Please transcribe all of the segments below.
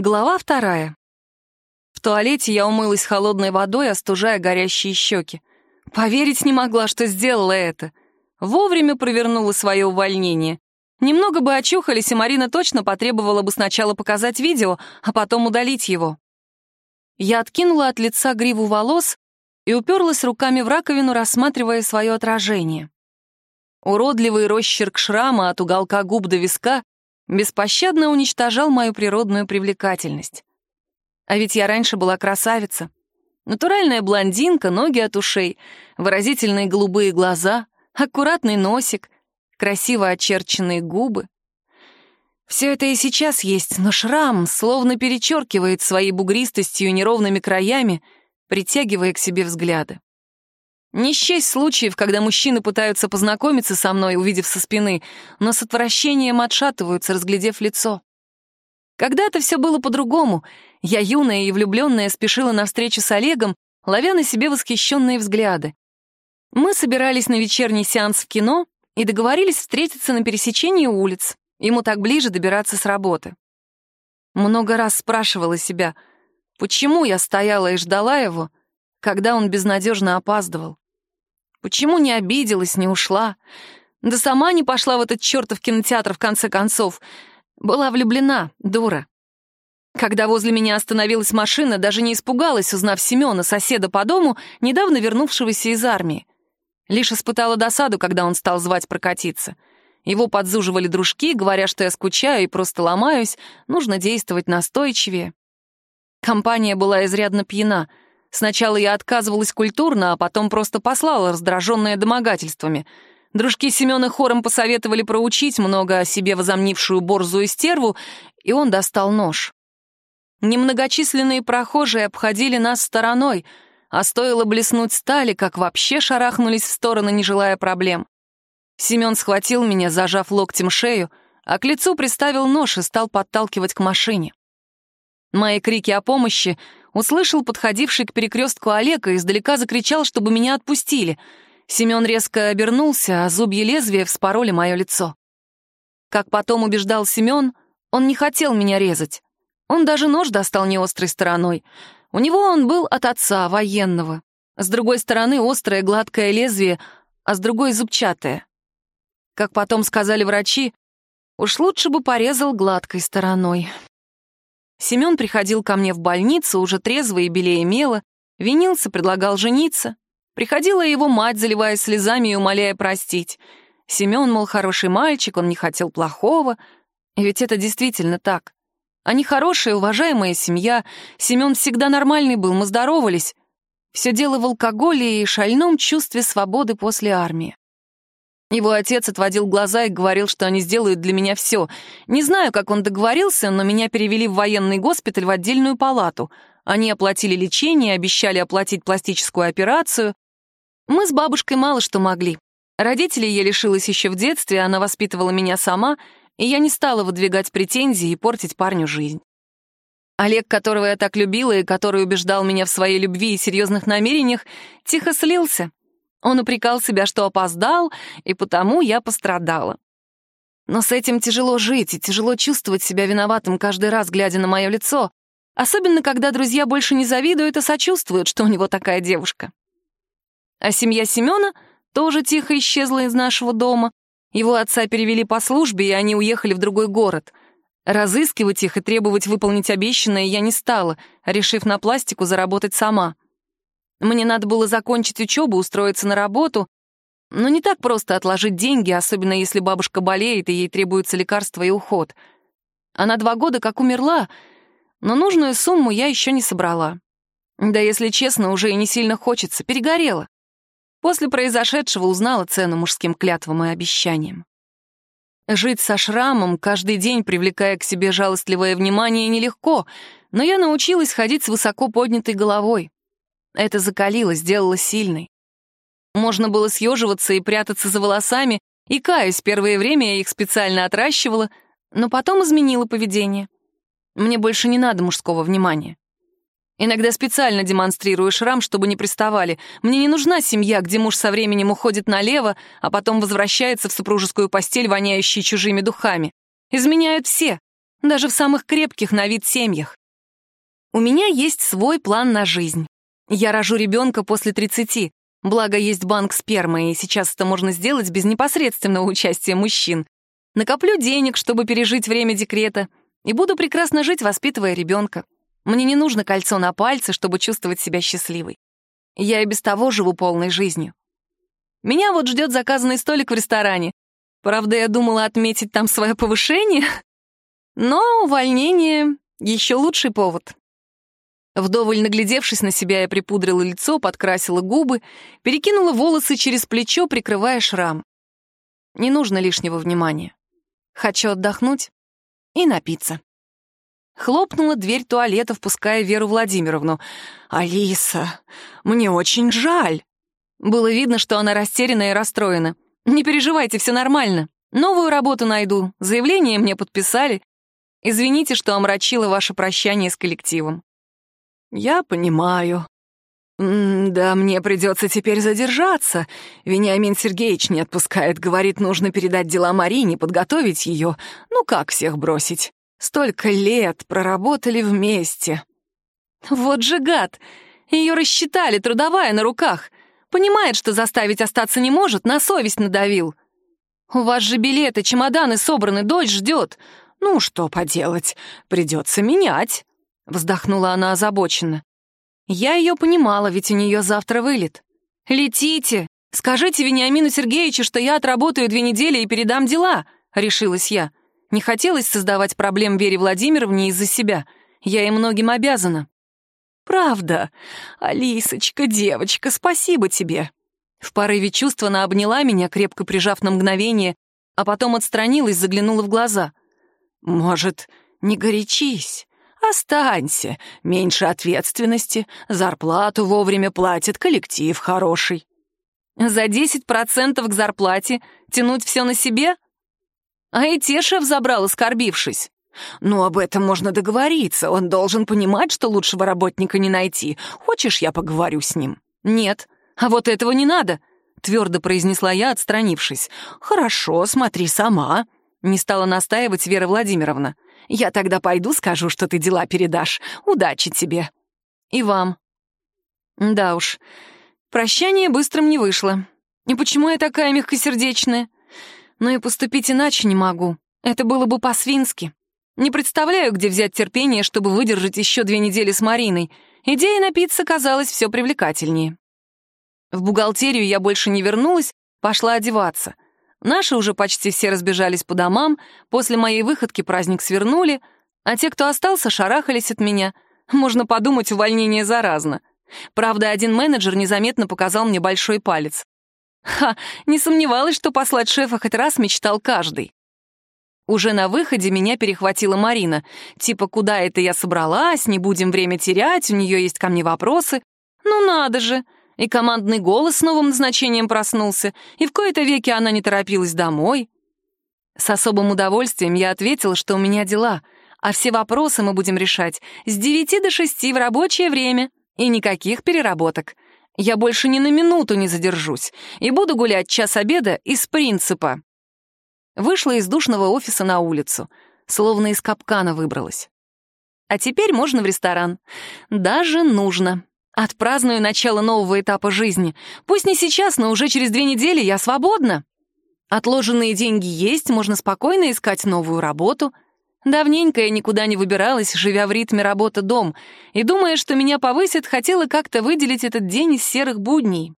Глава вторая. В туалете я умылась холодной водой, остужая горящие щеки. Поверить не могла, что сделала это. Вовремя провернула свое увольнение. Немного бы очухались, и Марина точно потребовала бы сначала показать видео, а потом удалить его. Я откинула от лица гриву волос и уперлась руками в раковину, рассматривая свое отражение. Уродливый росчерк шрама от уголка губ до виска беспощадно уничтожал мою природную привлекательность. А ведь я раньше была красавица. Натуральная блондинка, ноги от ушей, выразительные голубые глаза, аккуратный носик, красиво очерченные губы. Все это и сейчас есть, но шрам словно перечеркивает своей бугристостью и неровными краями, притягивая к себе взгляды. Не счесть случаев, когда мужчины пытаются познакомиться со мной, увидев со спины, но с отвращением отшатываются, разглядев лицо. Когда-то все было по-другому. Я, юная и влюбленная, спешила на встречу с Олегом, ловя на себе восхищенные взгляды. Мы собирались на вечерний сеанс в кино и договорились встретиться на пересечении улиц. Ему так ближе добираться с работы. Много раз спрашивала себя, почему я стояла и ждала его, когда он безнадежно опаздывал. Почему не обиделась, не ушла? Да сама не пошла в этот чертов кинотеатр в конце концов. Была влюблена, дура. Когда возле меня остановилась машина, даже не испугалась, узнав Семена, соседа по дому, недавно вернувшегося из армии. Лишь испытала досаду, когда он стал звать прокатиться. Его подзуживали дружки, говоря, что я скучаю и просто ломаюсь, нужно действовать настойчивее. Компания была изрядно пьяна — Сначала я отказывалась культурно, а потом просто послала, раздраженная домогательствами. Дружки Семена хором посоветовали проучить много о себе возомнившую борзую стерву, и он достал нож. Немногочисленные прохожие обходили нас стороной, а стоило блеснуть стали, как вообще шарахнулись в стороны, не желая проблем. Семен схватил меня, зажав локтем шею, а к лицу приставил нож и стал подталкивать к машине. Мои крики о помощи услышал подходивший к перекрестку Олег и издалека закричал, чтобы меня отпустили. Семен резко обернулся, а зубья лезвия вспороли мое лицо. Как потом убеждал Семен, он не хотел меня резать. Он даже нож достал неострой стороной. У него он был от отца, военного. С другой стороны острое гладкое лезвие, а с другой зубчатое. Как потом сказали врачи, уж лучше бы порезал гладкой стороной. Семен приходил ко мне в больницу, уже трезвый и белее мела, винился, предлагал жениться. Приходила его мать, заливая слезами и умоляя простить. Семен, мол, хороший мальчик, он не хотел плохого. И ведь это действительно так. Они хорошая, уважаемая семья. Семен всегда нормальный был, мы здоровались. Все дело в алкоголе и шальном чувстве свободы после армии. Его отец отводил глаза и говорил, что они сделают для меня все. Не знаю, как он договорился, но меня перевели в военный госпиталь в отдельную палату. Они оплатили лечение, обещали оплатить пластическую операцию. Мы с бабушкой мало что могли. Родителей я лишилась еще в детстве, она воспитывала меня сама, и я не стала выдвигать претензии и портить парню жизнь. Олег, которого я так любила и который убеждал меня в своей любви и серьезных намерениях, тихо слился, он упрекал себя, что опоздал, и потому я пострадала. Но с этим тяжело жить и тяжело чувствовать себя виноватым каждый раз, глядя на мое лицо, особенно когда друзья больше не завидуют и сочувствуют, что у него такая девушка. А семья Семена тоже тихо исчезла из нашего дома. Его отца перевели по службе, и они уехали в другой город. Разыскивать их и требовать выполнить обещанное я не стала, решив на пластику заработать сама — мне надо было закончить учебу, устроиться на работу, но не так просто отложить деньги, особенно если бабушка болеет и ей требуется лекарство и уход. Она два года как умерла, но нужную сумму я еще не собрала. Да, если честно, уже и не сильно хочется, перегорела. После произошедшего узнала цену мужским клятвам и обещаниям. Жить со шрамом, каждый день привлекая к себе жалостливое внимание, нелегко, но я научилась ходить с высоко поднятой головой. Это закалило, сделало сильной. Можно было съеживаться и прятаться за волосами, и, каюсь, первое время я их специально отращивала, но потом изменила поведение. Мне больше не надо мужского внимания. Иногда специально демонстрирую шрам, чтобы не приставали. Мне не нужна семья, где муж со временем уходит налево, а потом возвращается в супружескую постель, воняющей чужими духами. Изменяют все. даже в самых крепких на вид семьях. У меня есть свой план на жизнь. Я рожу ребенка после 30, благо есть банк спермы, и сейчас это можно сделать без непосредственного участия мужчин. Накоплю денег, чтобы пережить время декрета, и буду прекрасно жить, воспитывая ребенка. Мне не нужно кольцо на пальце, чтобы чувствовать себя счастливой. Я и без того живу полной жизнью. Меня вот ждет заказанный столик в ресторане. Правда, я думала отметить там свое повышение, но увольнение — еще лучший повод. Вдоволь наглядевшись на себя, я припудрила лицо, подкрасила губы, перекинула волосы через плечо, прикрывая шрам. Не нужно лишнего внимания. Хочу отдохнуть и напиться. Хлопнула дверь туалета, впуская Веру Владимировну. «Алиса, мне очень жаль». Было видно, что она растеряна и расстроена. «Не переживайте, все нормально. Новую работу найду. Заявление мне подписали. Извините, что омрачила ваше прощание с коллективом». «Я понимаю. да, мне придется теперь задержаться. Вениамин Сергеевич не отпускает, говорит, нужно передать дела Марине, подготовить ее. Ну как всех бросить? Столько лет проработали вместе». «Вот же гад! Ее рассчитали, трудовая на руках. Понимает, что заставить остаться не может, на совесть надавил. У вас же билеты, чемоданы собраны, дочь ждет. Ну, что поделать, придется менять». Вздохнула она озабоченно. Я ее понимала, ведь у нее завтра вылет. «Летите! Скажите Вениамину Сергеевичу, что я отработаю две недели и передам дела», — решилась я. Не хотелось создавать проблем Вере Владимировне из-за себя. Я ей многим обязана. «Правда? Алисочка, девочка, спасибо тебе!» В порыве чувства она обняла меня, крепко прижав на мгновение, а потом отстранилась, заглянула в глаза. «Может, не горячись? Останься, меньше ответственности, зарплату вовремя платит, коллектив хороший. За 10% к зарплате тянуть все на себе? А и те шеф забрал, оскорбившись. Ну, об этом можно договориться, он должен понимать, что лучшего работника не найти. Хочешь, я поговорю с ним? Нет. А вот этого не надо, твердо произнесла я, отстранившись. Хорошо, смотри сама. Не стала настаивать Вера Владимировна. Я тогда пойду скажу, что ты дела передашь. Удачи тебе. И вам. Да уж, прощание быстрым не вышло. И почему я такая мягкосердечная? Но и поступить иначе не могу. Это было бы по-свински. Не представляю, где взять терпение, чтобы выдержать еще две недели с Мариной. Идея напиться казалась все привлекательнее. В бухгалтерию я больше не вернулась, пошла одеваться — Наши уже почти все разбежались по домам, после моей выходки праздник свернули, а те, кто остался, шарахались от меня. Можно подумать, увольнение заразно. Правда, один менеджер незаметно показал мне большой палец. Ха, не сомневалась, что послать шефа хоть раз мечтал каждый. Уже на выходе меня перехватила Марина. Типа, куда это я собралась, не будем время терять, у нее есть ко мне вопросы. Ну надо же, и командный голос с новым назначением проснулся, и в кои-то веки она не торопилась домой. С особым удовольствием я ответила, что у меня дела, а все вопросы мы будем решать с девяти до шести в рабочее время, и никаких переработок. Я больше ни на минуту не задержусь и буду гулять час обеда из принципа. Вышла из душного офиса на улицу, словно из капкана выбралась. А теперь можно в ресторан. Даже нужно. Отпраздную начало нового этапа жизни. Пусть не сейчас, но уже через две недели я свободна. Отложенные деньги есть, можно спокойно искать новую работу. Давненько я никуда не выбиралась, живя в ритме работа-дом, и, думая, что меня повысят, хотела как-то выделить этот день из серых будней.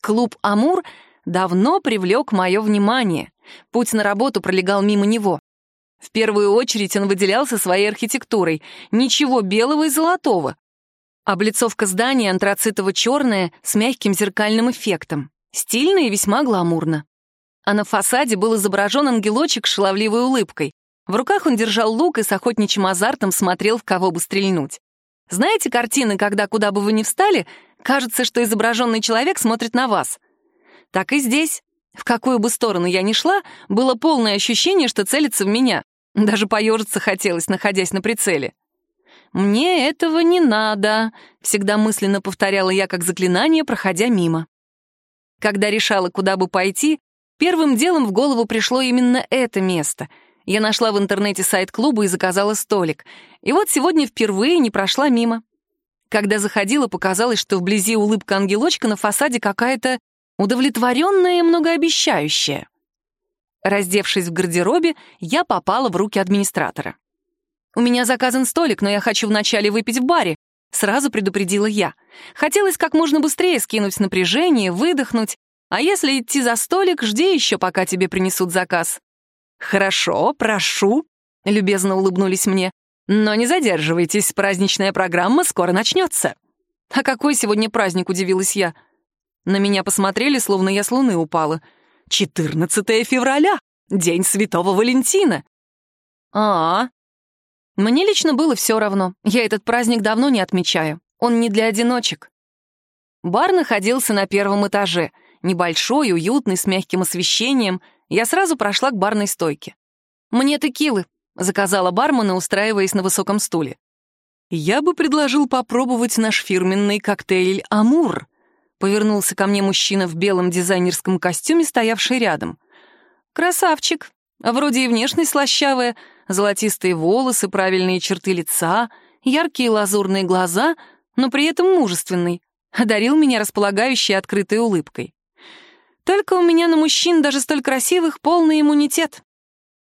Клуб «Амур» давно привлек мое внимание. Путь на работу пролегал мимо него. В первую очередь он выделялся своей архитектурой. Ничего белого и золотого. Облицовка здания антрацитово-черная с мягким зеркальным эффектом. Стильно и весьма гламурно. А на фасаде был изображен ангелочек с шаловливой улыбкой. В руках он держал лук и с охотничьим азартом смотрел, в кого бы стрельнуть. Знаете картины, когда куда бы вы ни встали, кажется, что изображенный человек смотрит на вас? Так и здесь. В какую бы сторону я ни шла, было полное ощущение, что целится в меня. Даже поежиться хотелось, находясь на прицеле. «Мне этого не надо», — всегда мысленно повторяла я как заклинание, проходя мимо. Когда решала, куда бы пойти, первым делом в голову пришло именно это место. Я нашла в интернете сайт клуба и заказала столик. И вот сегодня впервые не прошла мимо. Когда заходила, показалось, что вблизи улыбка ангелочка на фасаде какая-то удовлетворенная и многообещающая. Раздевшись в гардеробе, я попала в руки администратора. «У меня заказан столик, но я хочу вначале выпить в баре», — сразу предупредила я. Хотелось как можно быстрее скинуть напряжение, выдохнуть. А если идти за столик, жди еще, пока тебе принесут заказ. «Хорошо, прошу», — любезно улыбнулись мне. «Но не задерживайтесь, праздничная программа скоро начнется». «А какой сегодня праздник?» — удивилась я. На меня посмотрели, словно я с луны упала. «14 февраля, День Святого Валентина». «А, -а. Мне лично было все равно. Я этот праздник давно не отмечаю. Он не для одиночек. Бар находился на первом этаже. Небольшой, уютный, с мягким освещением. Я сразу прошла к барной стойке. «Мне текилы», — заказала бармена, устраиваясь на высоком стуле. «Я бы предложил попробовать наш фирменный коктейль «Амур», — повернулся ко мне мужчина в белом дизайнерском костюме, стоявший рядом. «Красавчик. Вроде и внешность слащавая, золотистые волосы, правильные черты лица, яркие лазурные глаза, но при этом мужественный, одарил меня располагающей открытой улыбкой. Только у меня на мужчин, даже столь красивых, полный иммунитет.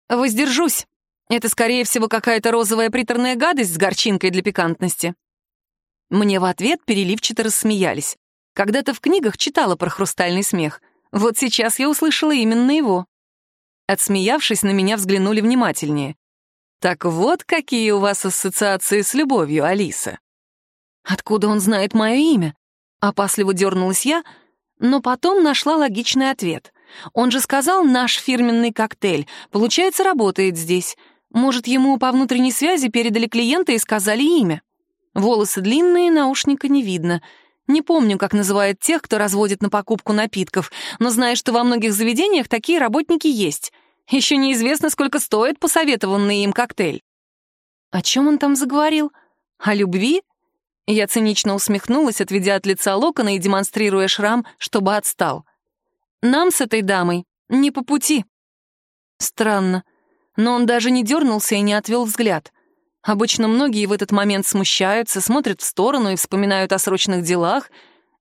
Воздержусь. Это, скорее всего, какая-то розовая приторная гадость с горчинкой для пикантности. Мне в ответ переливчато рассмеялись. Когда-то в книгах читала про хрустальный смех. Вот сейчас я услышала именно его. Отсмеявшись, на меня взглянули внимательнее. «Так вот какие у вас ассоциации с любовью, Алиса». «Откуда он знает мое имя?» Опасливо дернулась я, но потом нашла логичный ответ. Он же сказал «наш фирменный коктейль». Получается, работает здесь. Может, ему по внутренней связи передали клиента и сказали имя. Волосы длинные, наушника не видно. Не помню, как называют тех, кто разводит на покупку напитков, но знаю, что во многих заведениях такие работники есть. Еще неизвестно, сколько стоит посоветованный им коктейль. О чем он там заговорил? О любви? Я цинично усмехнулась, отведя от лица локона и демонстрируя шрам, чтобы отстал. «Нам с этой дамой не по пути». Странно, но он даже не дернулся и не отвел взгляд. Обычно многие в этот момент смущаются, смотрят в сторону и вспоминают о срочных делах.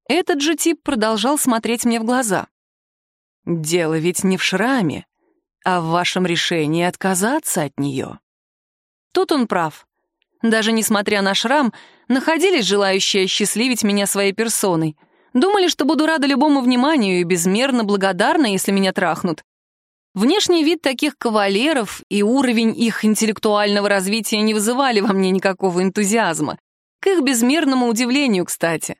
Этот же тип продолжал смотреть мне в глаза. «Дело ведь не в шраме, а в вашем решении отказаться от нее». Тут он прав. Даже несмотря на шрам, находились желающие счастливить меня своей персоной. Думали, что буду рада любому вниманию и безмерно благодарна, если меня трахнут. Внешний вид таких кавалеров и уровень их интеллектуального развития не вызывали во мне никакого энтузиазма. К их безмерному удивлению, кстати.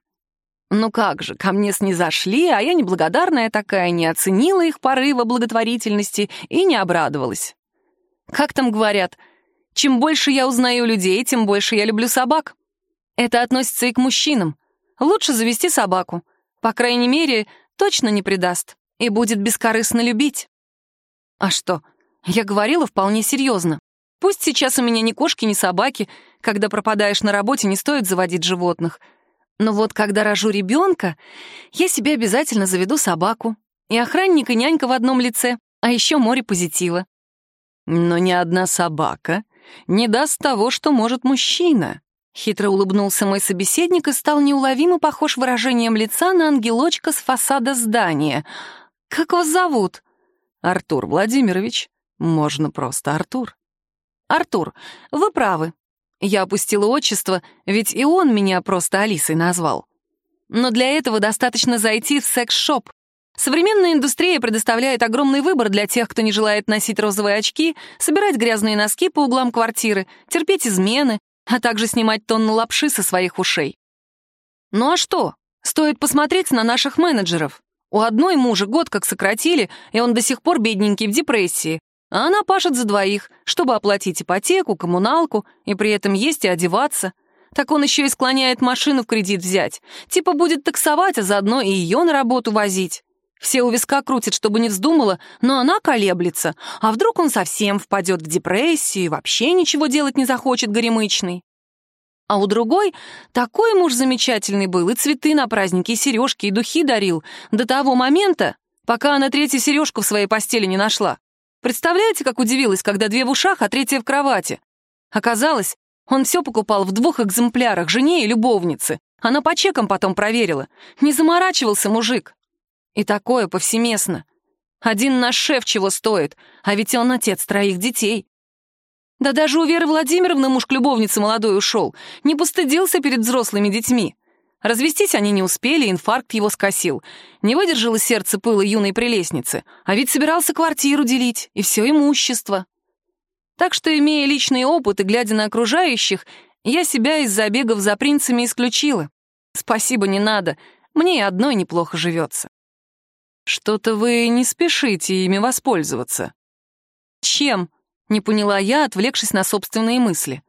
Ну как же, ко мне снизошли, а я неблагодарная такая, не оценила их порыва благотворительности и не обрадовалась. Как там говорят, чем больше я узнаю людей, тем больше я люблю собак. Это относится и к мужчинам. Лучше завести собаку. По крайней мере, точно не предаст и будет бескорыстно любить. А что? Я говорила вполне серьезно. Пусть сейчас у меня ни кошки, ни собаки. Когда пропадаешь на работе, не стоит заводить животных. Но вот когда рожу ребенка, я себе обязательно заведу собаку. И охранник, и нянька в одном лице, а еще море позитива. Но ни одна собака не даст того, что может мужчина. Хитро улыбнулся мой собеседник и стал неуловимо похож выражением лица на ангелочка с фасада здания. «Как вас зовут?» «Артур Владимирович. Можно просто Артур». «Артур, вы правы». Я опустила отчество, ведь и он меня просто Алисой назвал. Но для этого достаточно зайти в секс-шоп. Современная индустрия предоставляет огромный выбор для тех, кто не желает носить розовые очки, собирать грязные носки по углам квартиры, терпеть измены, а также снимать тонну лапши со своих ушей. Ну а что? Стоит посмотреть на наших менеджеров. У одной мужа год как сократили, и он до сих пор бедненький в депрессии, а она пашет за двоих, чтобы оплатить ипотеку, коммуналку и при этом есть и одеваться. Так он еще и склоняет машину в кредит взять. Типа будет таксовать, а заодно и ее на работу возить. Все у виска крутят, чтобы не вздумала, но она колеблется. А вдруг он совсем впадет в депрессию и вообще ничего делать не захочет горемычный? А у другой такой муж замечательный был, и цветы на праздники, и сережки, и духи дарил, до того момента, пока она третью сережку в своей постели не нашла. Представляете, как удивилась, когда две в ушах, а третья в кровати? Оказалось, он все покупал в двух экземплярах, жене и любовнице. Она по чекам потом проверила. Не заморачивался мужик. И такое повсеместно. Один наш шеф чего стоит, а ведь он отец троих детей. Да даже у Веры Владимировны муж к любовнице молодой ушел. Не постыдился перед взрослыми детьми. Развестись они не успели, инфаркт его скосил. Не выдержало сердце пыла юной прелестницы, а ведь собирался квартиру делить и все имущество. Так что, имея личный опыт и глядя на окружающих, я себя из забегов за принцами исключила. Спасибо, не надо, мне и одной неплохо живется. Что-то вы не спешите ими воспользоваться. Чем? Не поняла я, отвлекшись на собственные мысли.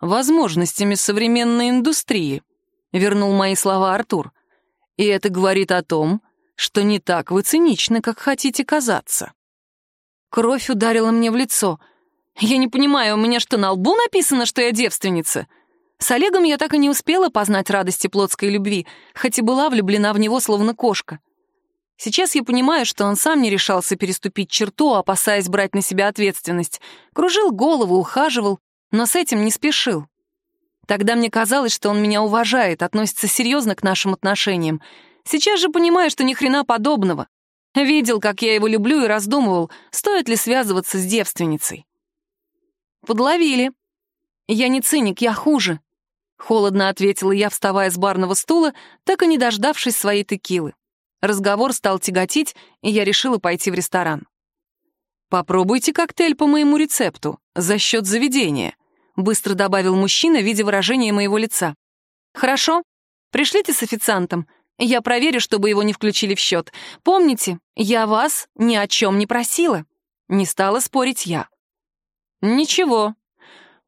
Возможностями современной индустрии, вернул мои слова Артур. И это говорит о том, что не так вы циничны, как хотите казаться. Кровь ударила мне в лицо — я не понимаю, у меня что, на лбу написано, что я девственница? С Олегом я так и не успела познать радости плотской любви, хоть и была влюблена в него словно кошка. Сейчас я понимаю, что он сам не решался переступить черту, опасаясь брать на себя ответственность. Кружил голову, ухаживал, но с этим не спешил. Тогда мне казалось, что он меня уважает, относится серьезно к нашим отношениям. Сейчас же понимаю, что ни хрена подобного. Видел, как я его люблю и раздумывал, стоит ли связываться с девственницей. «Подловили». «Я не циник, я хуже», — холодно ответила я, вставая с барного стула, так и не дождавшись своей текилы. Разговор стал тяготить, и я решила пойти в ресторан. «Попробуйте коктейль по моему рецепту, за счет заведения», — быстро добавил мужчина, видя выражение моего лица. «Хорошо. Пришлите с официантом. Я проверю, чтобы его не включили в счет. Помните, я вас ни о чем не просила». Не стала спорить я. «Ничего,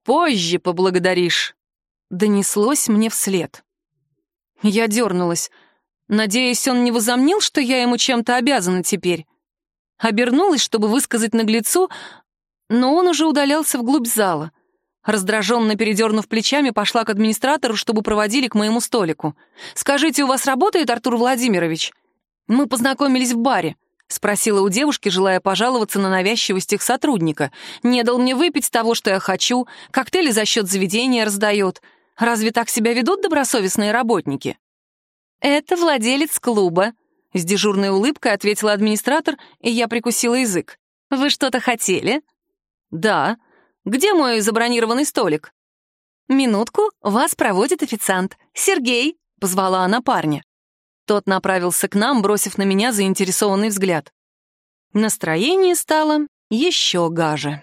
позже поблагодаришь», — донеслось мне вслед. Я дернулась. Надеюсь, он не возомнил, что я ему чем-то обязана теперь. Обернулась, чтобы высказать наглецу, но он уже удалялся вглубь зала. Раздраженно передернув плечами, пошла к администратору, чтобы проводили к моему столику. «Скажите, у вас работает Артур Владимирович?» «Мы познакомились в баре. — спросила у девушки, желая пожаловаться на навязчивость их сотрудника. «Не дал мне выпить того, что я хочу, коктейли за счет заведения раздает. Разве так себя ведут добросовестные работники?» «Это владелец клуба», — с дежурной улыбкой ответила администратор, и я прикусила язык. «Вы что-то хотели?» «Да. Где мой забронированный столик?» «Минутку, вас проводит официант. Сергей», — позвала она парня. Тот направился к нам, бросив на меня заинтересованный взгляд. Настроение стало еще гаже.